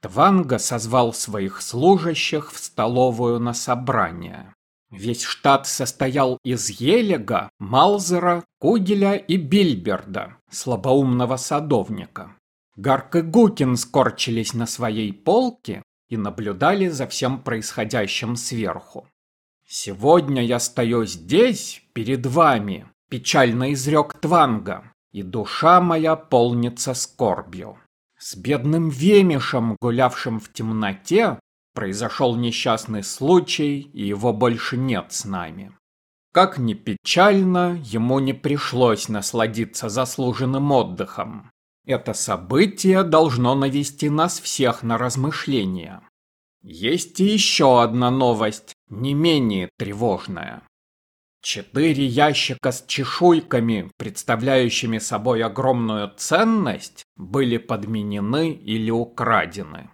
Тванга созвал своих служащих в столовую на собрание. Весь штат состоял из Елега, Малзера, Кугеля и Бильберда, слабоумного садовника. Гарк и Гукин скорчились на своей полке и наблюдали за всем происходящим сверху. «Сегодня я стою здесь, перед вами», – печально изрек Тванга, – «и душа моя полнится скорбью. С бедным Вемишем, гулявшим в темноте, произошел несчастный случай, и его больше нет с нами. Как ни печально, ему не пришлось насладиться заслуженным отдыхом. Это событие должно навести нас всех на размышления. Есть и еще одна новость, не менее тревожная. Четыре ящика с чешуйками, представляющими собой огромную ценность, были подменены или украдены.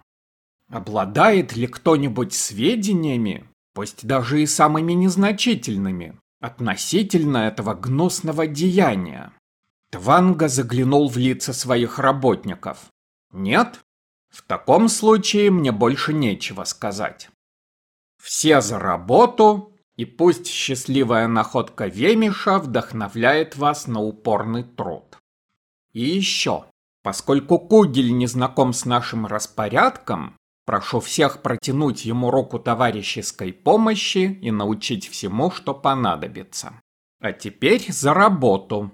Обладает ли кто-нибудь сведениями, пусть даже и самыми незначительными, относительно этого гнусного деяния? Тванга заглянул в лица своих работников. Нет? В таком случае мне больше нечего сказать. Все за работу, и пусть счастливая находка Вемиша вдохновляет вас на упорный труд. И еще, поскольку Кугель не знаком с нашим распорядком, прошу всех протянуть ему руку товарищеской помощи и научить всему, что понадобится. А теперь за работу.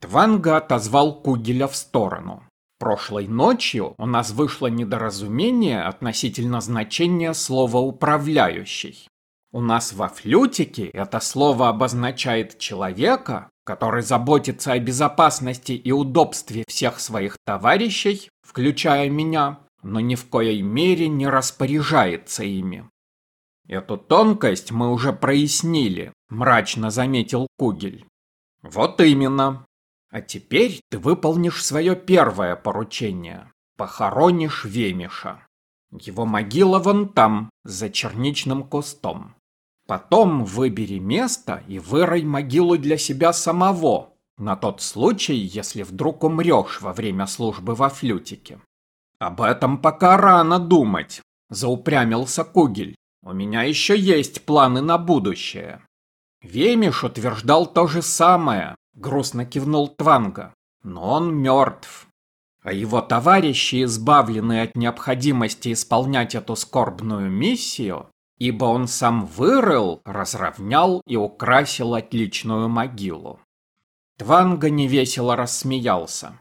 Тванга отозвал Кугеля в сторону. Прошлой ночью у нас вышло недоразумение относительно значения слова «управляющий». У нас во флютике это слово обозначает человека, который заботится о безопасности и удобстве всех своих товарищей, включая меня, но ни в коей мере не распоряжается ими. Эту тонкость мы уже прояснили, мрачно заметил Кугель. Вот именно, а теперь ты выполнишь свое первое поручение. Похоронишь Вемиша. Его могила вон там, за черничным кустом. Потом выбери место и вырой могилу для себя самого, на тот случай, если вдруг умрешь во время службы во флютике. Об этом пока рано думать, заупрямился Кугель. У меня еще есть планы на будущее. Вемиш утверждал то же самое, грустно кивнул Тванга. Но он мертв. А его товарищи избавлены от необходимости исполнять эту скорбную миссию, ибо он сам вырыл, разровнял и украсил отличную могилу. Тванга невесело рассмеялся.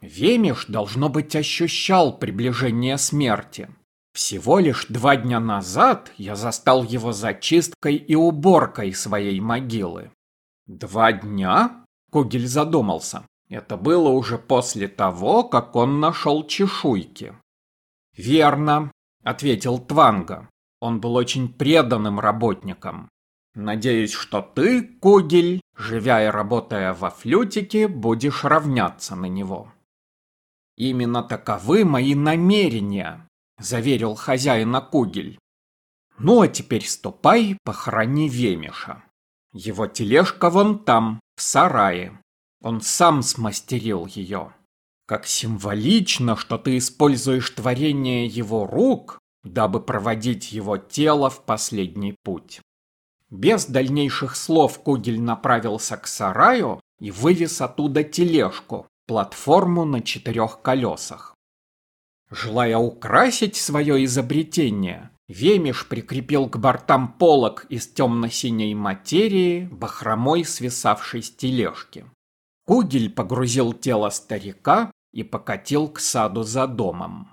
Вемиш, должно быть, ощущал приближение смерти. Всего лишь два дня назад я застал его зачисткой и уборкой своей могилы. Два дня? Кугель задумался. Это было уже после того, как он нашел чешуйки. «Верно», — ответил Тванга. Он был очень преданным работником. «Надеюсь, что ты, Кугель, живя и работая во флютике, будешь равняться на него». «Именно таковы мои намерения», — заверил хозяина Кугель. «Ну а теперь ступай, похорони Вемиша. Его тележка вон там, в сарае. Он сам смастерил ее. Как символично, что ты используешь творение его рук, дабы проводить его тело в последний путь. Без дальнейших слов Кугель направился к сараю и вывез оттуда тележку, платформу на четырех колесах. Желая украсить свое изобретение, Вемиш прикрепил к бортам полок из темно-синей материи, бахромой свисавшей с тележки. Кугель погрузил тело старика и покатил к саду за домом.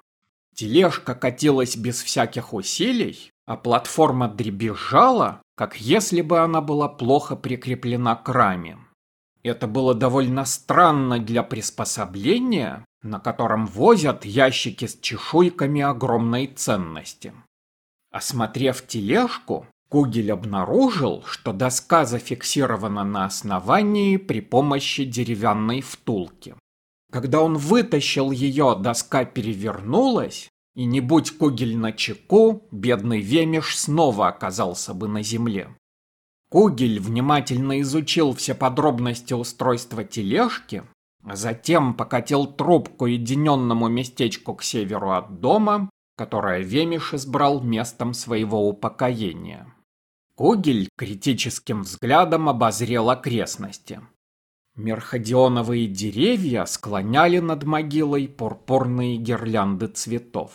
Тележка катилась без всяких усилий, а платформа дребезжала, как если бы она была плохо прикреплена к раме. Это было довольно странно для приспособления, на котором возят ящики с чешуйками огромной ценности. Осмотрев тележку, Кугель обнаружил, что доска зафиксирована на основании при помощи деревянной втулки. Когда он вытащил ее, доска перевернулась, и не будь Кугель на чеку, бедный Вемиш снова оказался бы на земле. Кугель внимательно изучил все подробности устройства тележки, а затем покатил трубку единенному местечку к северу от дома которое Вемиш избрал местом своего упокоения. Кугель критическим взглядом обозрел окрестности. Мерходионовые деревья склоняли над могилой пурпурные гирлянды цветов.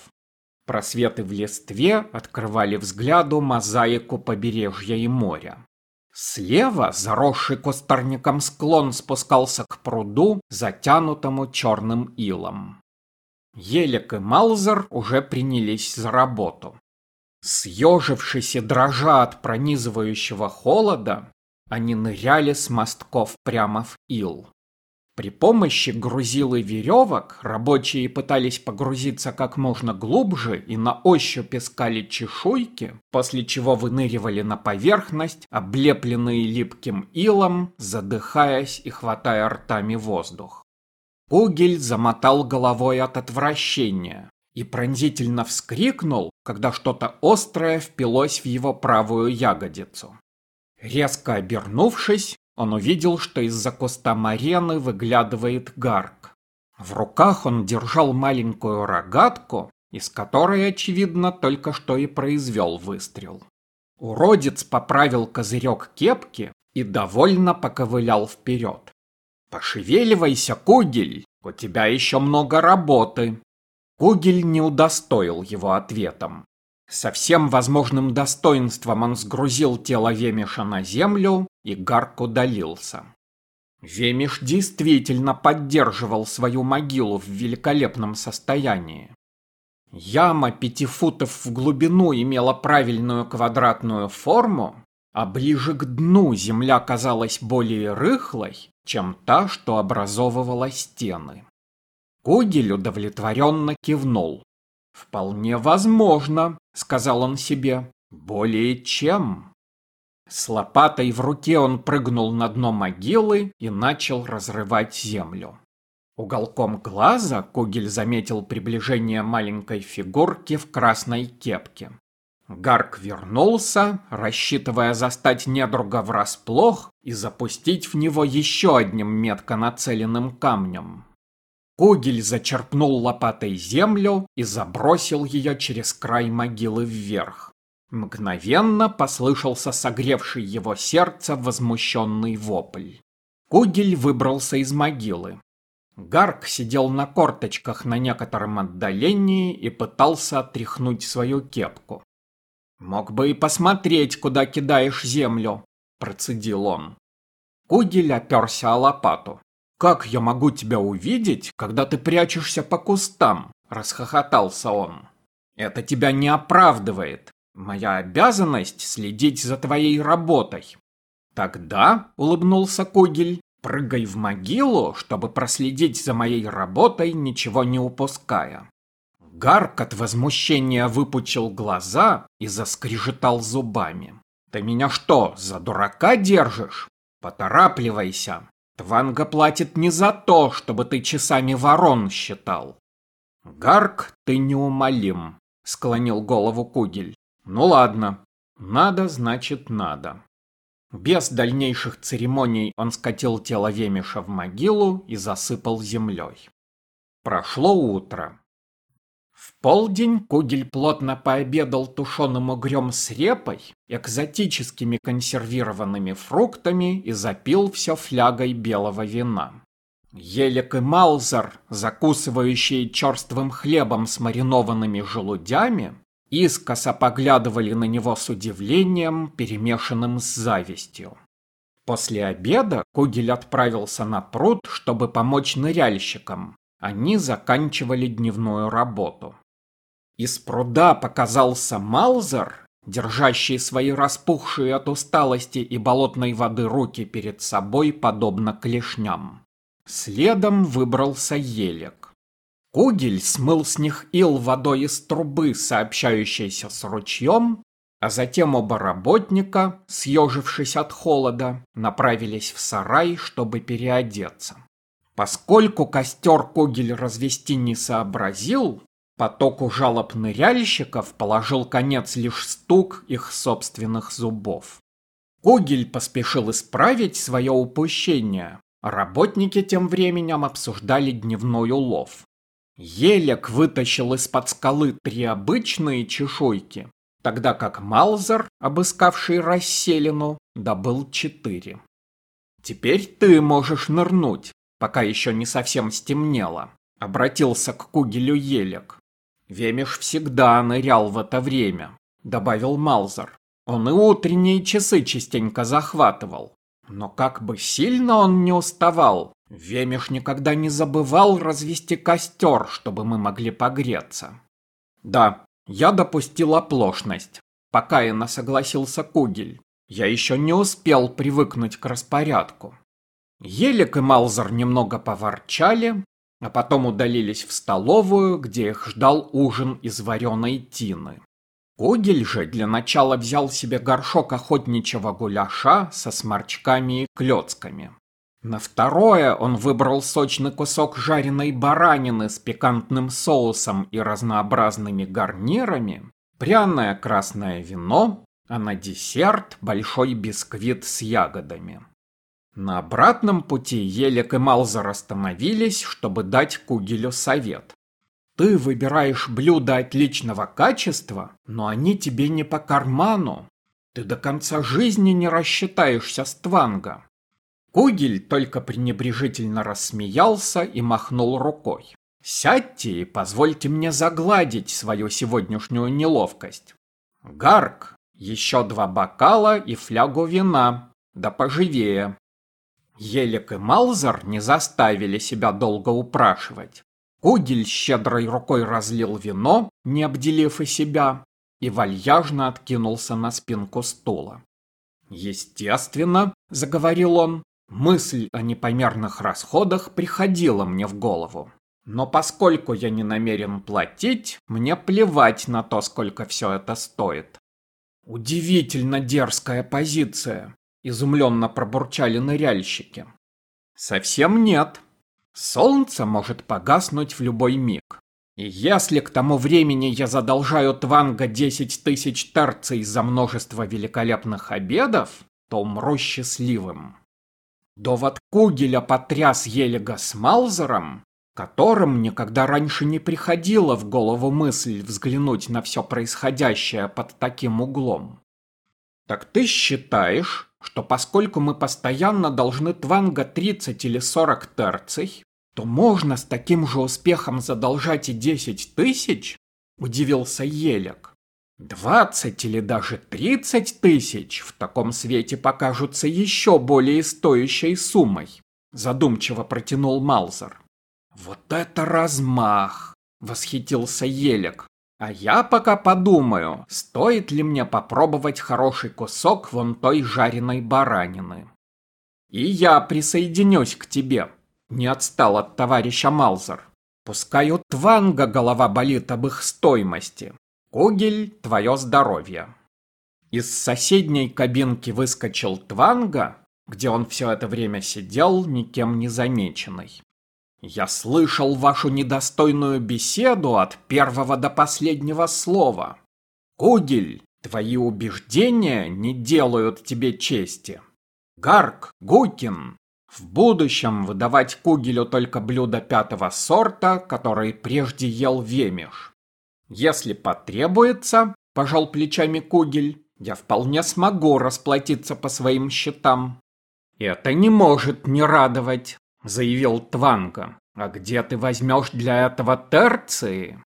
Просветы в листве открывали взгляду мозаику побережья и моря. Слева, заросший кустарником склон, спускался к пруду, затянутому черным илом. Елек и Малзер уже принялись за работу. Съежившись и дрожа от пронизывающего холода, они ныряли с мостков прямо в ил. При помощи грузил и веревок рабочие пытались погрузиться как можно глубже и на ощупь искали чешуйки, после чего выныривали на поверхность, облепленные липким илом, задыхаясь и хватая ртами воздух. Угель замотал головой от отвращения и пронзительно вскрикнул, когда что-то острое впилось в его правую ягодицу. Резко обернувшись, он увидел, что из-за куста марены выглядывает гарк. В руках он держал маленькую рогатку, из которой, очевидно, только что и произвел выстрел. Уродец поправил козырек кепки и довольно поковылял вперед. «Пошевеливайся, Кугель, у тебя еще много работы». Кугель не удостоил его ответом. Со всем возможным достоинством он сгрузил тело Вемиша на землю, и Гарк удалился. Вемиш действительно поддерживал свою могилу в великолепном состоянии. Яма пяти футов в глубину имела правильную квадратную форму, а ближе к дну земля казалась более рыхлой, чем та, что образовывала стены. Кугель удовлетворенно кивнул. «Вполне возможно», — сказал он себе, — «более чем». С лопатой в руке он прыгнул на дно могилы и начал разрывать землю. Уголком глаза Кугель заметил приближение маленькой фигурки в красной кепке. Гарк вернулся, рассчитывая застать недруга врасплох и запустить в него еще одним метко нацеленным камнем. Кугель зачерпнул лопатой землю и забросил ее через край могилы вверх. Мгновенно послышался согревший его сердце возмущенный вопль. Кугель выбрался из могилы. Гарк сидел на корточках на некотором отдалении и пытался отряхнуть свою кепку. «Мог бы и посмотреть, куда кидаешь землю», – процедил он. Кугель оперся о лопату. «Как я могу тебя увидеть, когда ты прячешься по кустам?» – расхохотался он. «Это тебя не оправдывает. Моя обязанность следить за твоей работой». «Тогда», – улыбнулся Кугель, – «прыгай в могилу, чтобы проследить за моей работой, ничего не упуская». Гарк от возмущения выпучил глаза и заскрежетал зубами. «Ты меня что, за дурака держишь? Поторапливайся. Тванга платит не за то, чтобы ты часами ворон считал». «Гарк, ты неумолим», — склонил голову Кугель. «Ну ладно. Надо, значит, надо». Без дальнейших церемоний он скатил тело Вемиша в могилу и засыпал землей. Прошло утро. Полдень Кугель плотно пообедал тушеным угрем с репой, экзотическими консервированными фруктами и запил все флягой белого вина. Елек и Маузер, закусывающие черствым хлебом с маринованными желудями, искоса поглядывали на него с удивлением, перемешанным с завистью. После обеда Кугель отправился на пруд, чтобы помочь ныряльщикам, они заканчивали дневную работу. Из пруда показался Малзер, держащий свои распухшие от усталости и болотной воды руки перед собой, подобно клешням. Следом выбрался елек. Кугель смыл с них ил водой из трубы, сообщающейся с ручьем, а затем оба работника, съежившись от холода, направились в сарай, чтобы переодеться. Поскольку костер Когель развести не сообразил, потоку жалоб ныряльщиков положил конец лишь стук их собственных зубов. Когель поспешил исправить свое упущение, а работники тем временем обсуждали дневной улов. Елек вытащил из-под скалы три обычные чешуйки, тогда как Малзер, обыскавший расселину, добыл четыре. «Теперь ты можешь нырнуть, пока еще не совсем стемнело», — обратился к Кугелю Елек. «Вемиш всегда нырял в это время», — добавил Малзер. «Он и утренние часы частенько захватывал. Но как бы сильно он не уставал, Вемиш никогда не забывал развести костер, чтобы мы могли погреться». «Да, я допустил оплошность», — покаянно согласился Кугель. Я еще не успел привыкнуть к распорядку. Елик и Малзер немного поворчали, а потом удалились в столовую, где их ждал ужин из вареной тины. Кугель же для начала взял себе горшок охотничьего гуляша со сморчками и клетками. На второе он выбрал сочный кусок жареной баранины с пикантным соусом и разнообразными гарнирами, пряное красное вино, а на десерт большой бисквит с ягодами. На обратном пути Елек и Малзер остановились, чтобы дать Кугелю совет. Ты выбираешь блюда отличного качества, но они тебе не по карману. Ты до конца жизни не рассчитаешься с Тванга. Кугель только пренебрежительно рассмеялся и махнул рукой. «Сядьте и позвольте мне загладить свою сегодняшнюю неловкость. Гарк, еще два бокала и флягу вина. Да поживее. Елик и Малзер не заставили себя долго упрашивать. Кудель щедрой рукой разлил вино, не обделив и себя, и вальяжно откинулся на спинку стула. «Естественно», — заговорил он, — мысль о непомерных расходах приходила мне в голову. Но поскольку я не намерен платить, мне плевать на то, сколько все это стоит. «Удивительно дерзкая позиция», — изумленно пробурчали ныряльщики. «Совсем нет. Солнце может погаснуть в любой миг. И если к тому времени я задолжаю Тванга десять тысяч терций за множество великолепных обедов, то умру счастливым». Довод Кугеля потряс Елега с Малзером, которым никогда раньше не приходила в голову мысль взглянуть на все происходящее под таким углом. Так ты считаешь, что поскольку мы постоянно должны Тванга 30 или 40 терций, то можно с таким же успехом задолжать и 10 тысяч? Удивился Елек. 20 или даже 30 тысяч в таком свете покажутся еще более стоящей суммой, задумчиво протянул Малзер. «Вот это размах!» — восхитился Елек. «А я пока подумаю, стоит ли мне попробовать хороший кусок вон той жареной баранины». «И я присоединюсь к тебе», — не отстал от товарища Малзер. «Пускай у Тванга голова болит об их стоимости. Кугель, твое здоровье». Из соседней кабинки выскочил Тванга, где он все это время сидел, никем не замеченный. Я слышал вашу недостойную беседу от первого до последнего слова. Кугель, твои убеждения не делают тебе чести. Гарк, Гукин, в будущем выдавать Кугелю только блюда пятого сорта, которые прежде ел Вемиш. Если потребуется, пожал плечами Кугель, я вполне смогу расплатиться по своим счетам. Это не может не радовать заявил Тванга. «А где ты возьмешь для этого терции?»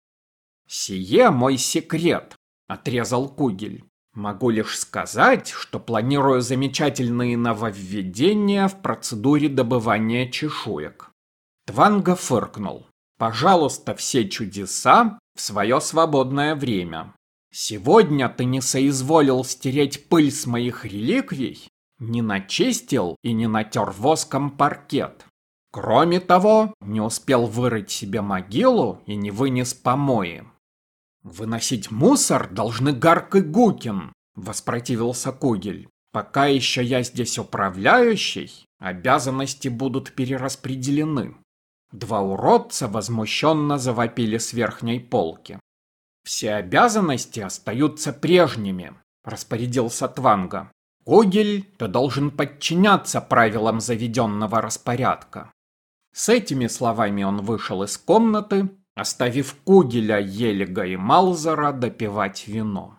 «Сие мой секрет», — отрезал Кугель. «Могу лишь сказать, что планирую замечательные нововведения в процедуре добывания чешуек». Тванга фыркнул. «Пожалуйста, все чудеса в свое свободное время. Сегодня ты не соизволил стереть пыль с моих реликвий, не начистил и не натер воском паркет. Кроме того, не успел вырыть себе могилу и не вынес помои. «Выносить мусор должны Гарк и Гукин», — воспротивился Кугель. «Пока еще я здесь управляющий, обязанности будут перераспределены». Два уродца возмущенно завопили с верхней полки. «Все обязанности остаются прежними», — распорядился Тванга. «Кугель, ты должен подчиняться правилам заведенного распорядка». С этими словами он вышел из комнаты, оставив Кугеля, Елега и Малзера допивать вино.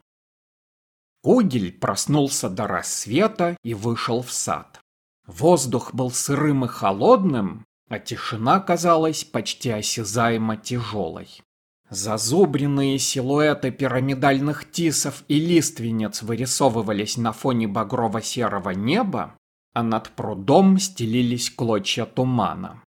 Кугель проснулся до рассвета и вышел в сад. Воздух был сырым и холодным, а тишина казалась почти осязаемо тяжелой. Зазубренные силуэты пирамидальных тисов и лиственниц вырисовывались на фоне багрово-серого неба, а над прудом стелились клочья тумана.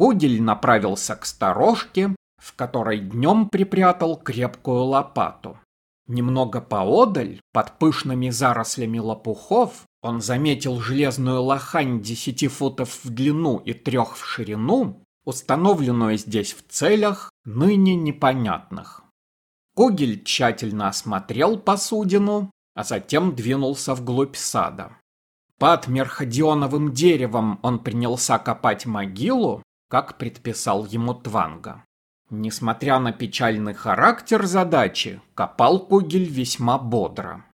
Кугель направился к сторожке, в которой днем припрятал крепкую лопату. Немного поодаль, под пышными зарослями лопухов, он заметил железную лохань десяти футов в длину и трех в ширину, установленную здесь в целях, ныне непонятных. Кугель тщательно осмотрел посудину, а затем двинулся вглубь сада. Под мерходионовым деревом он принялся копать могилу, как предписал ему Тванга. Несмотря на печальный характер задачи, копал Кугель весьма бодро.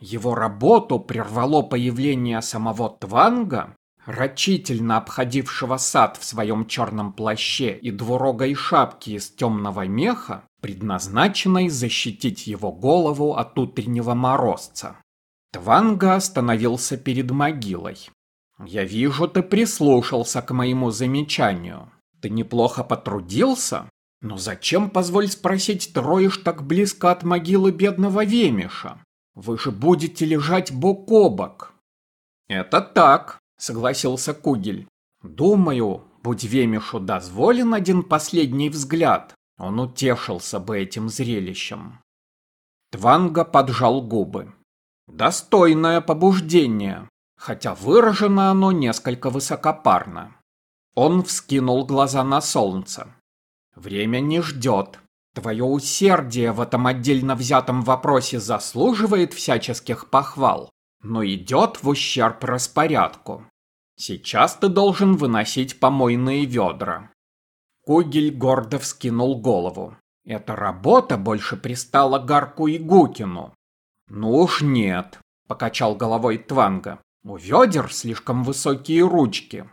Его работу прервало появление самого Тванга, рачительно обходившего сад в своем черном плаще и двурогой шапке из темного меха, предназначенной защитить его голову от утреннего морозца. Тванга остановился перед могилой. «Я вижу, ты прислушался к моему замечанию. Ты неплохо потрудился, но зачем, позволь спросить, троишь так близко от могилы бедного Вемиша? Вы же будете лежать бок о бок. Это так, согласился Кугель. Думаю, будь Вемишу дозволен один последний взгляд, он утешился бы этим зрелищем. Тванга поджал губы. Достойное побуждение, хотя выражено оно несколько высокопарно. Он вскинул глаза на солнце. Время не ждет. Твое усердие в этом отдельно взятом вопросе заслуживает всяческих похвал, но идет в ущерб распорядку. Сейчас ты должен выносить помойные ведра. Кугель гордо вскинул голову. Эта работа больше пристала Гарку и Гукину. Ну уж нет, покачал головой Тванга. У ведер слишком высокие ручки.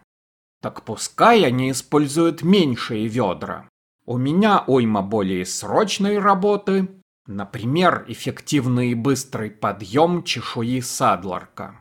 Так пускай они используют меньшие ведра. У меня ойма более срочной работы, например, эффективный и быстрый подъем чешуи садларка.